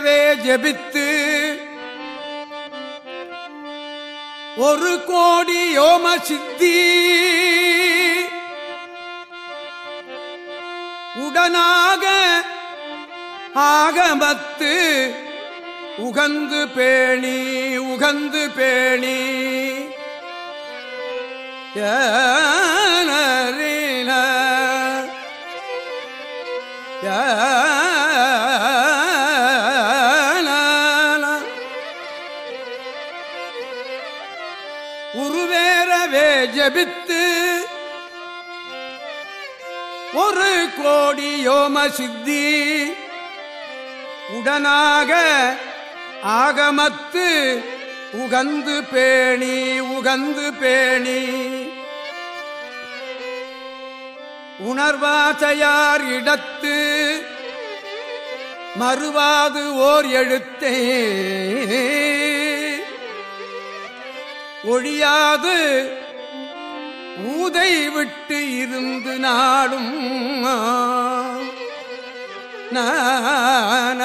உருவேறவே ஜெபித்து ஒரு கோடி யோம சித்தி உடனாக ஆகமத்து உகந்து பேணி உகந்து பேணி. ஏ ஜபித்து ஒரு கோடி யோம சித்தி உடனாக ஆகமத்து உகந்து பேணி உகந்து பேணி. உணர்வாசையார் இடத்து மறுவாது ஓர் எழுத்தே. ஒழியாது ஊதை விட்டு இருந்து நாடும் நன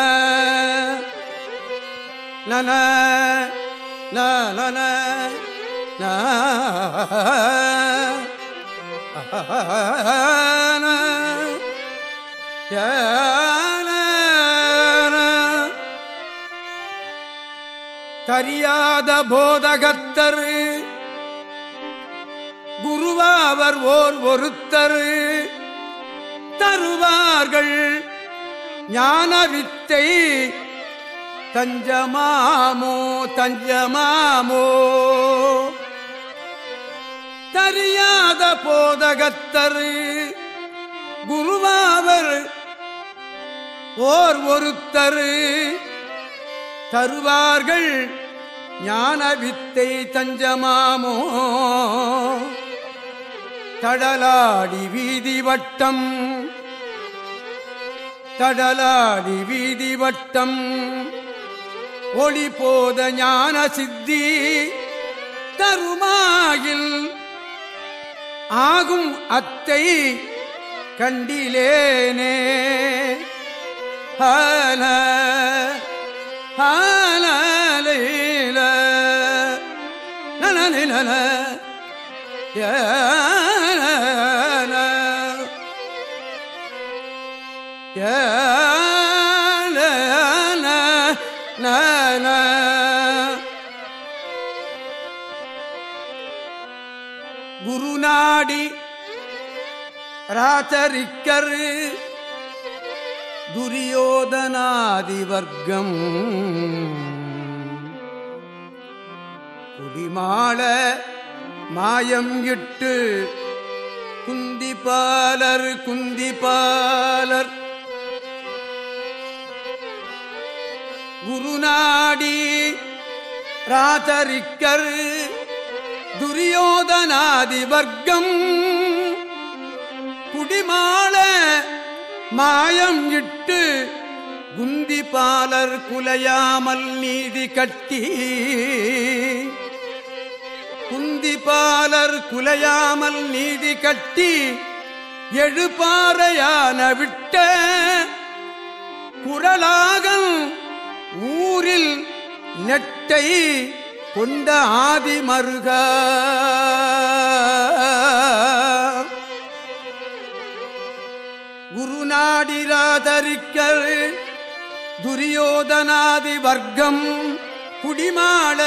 நன நன தரியாத போதகத்தர் குருவாவர் ஓர் ஒருத்தர். தருவார்கள் ஞான வித்தை. தஞ்சமாமோ தஞ்சமாமோ. தரியாத போதகத்தர். குருவாவர் ஓர் ஒருத்தர். தருவார்கள் ஞான வித்தை தஞ்சமாமோ. தடலாடி வீதி வட்டம். தடலாடி வீதி வட்டம். ஒளி போத ஞான சித்தி தருமாயில் ஆகும் அத்தை கண்டிலேனே. ஹல ஹலீல ஏ குருநாடி ராச்சரிக்கர் துரியோதனாதிவர்க்கம். குடிமாள மாயம் இட்டு குந்திபாலர் குந்திபாலர். குருநாடி ராதரிக்கர் துரியோதனாதி வர்க்கம் குடிமாள மாயம் இட்டு குந்திபாலர் குலையாமல் நீதி கட்டி குந்திபாலர் குலையாமல் நீதி கட்டி எழுபாறையான விட்ட குரலா நெட்டை கொண்ட ஆதி மருக குருநாடிராதரிக்கர் துரியோதனாதி வர்க்கம் குடிமாள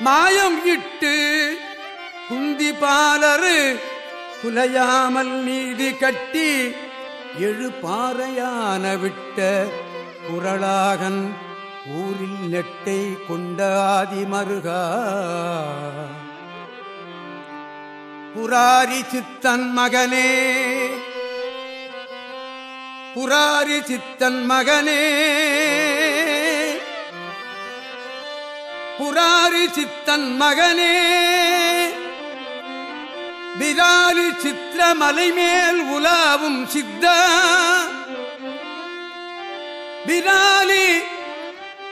மாயம் இட்டு குந்திபாலர் குலையாமல் நீதி கட்டி எழுபாறையான விட்ட குரலாகன் ஊரில் நெட்டை கொண்ட ஆதிமருகா. புராரி சித்தன் மகனே புராரி சித்தன் மகனே புராரி சித்தன் மகனே விராலி சித்திர மலைமேல் உலாவும் சித்தா. விராலி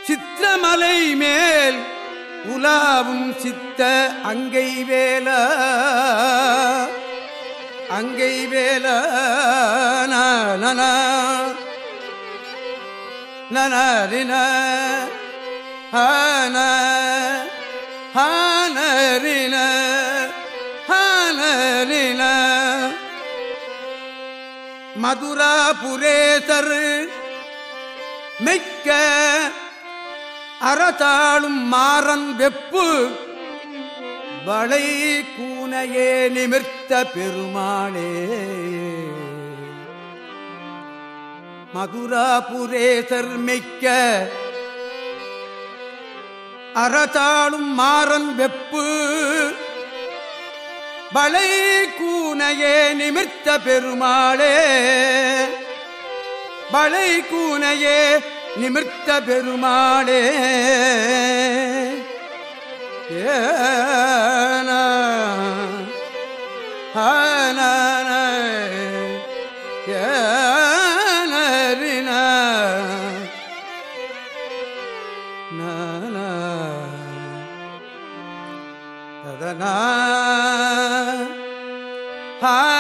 சித்திரமலை மேல் உலாவும் சித்த அங்கை வேல அங்கை வேல நனரின ஹான ஹானரின ஹானரின மதுராபுரேசர் மெய்க்க அறதாளும் மாறன் வெப்பு வளை கூனையே நிமிர்த்த பெருமானே மதுராபுரேசர் மிக்க அறதாளும் மாறன் வெப்பு வளை கூனையே நிமிர்த்த பெருமாளே. வளை கூனையே நிமிர்த்த பெருமாளே. ஏன ஏனரின ததனா ஆ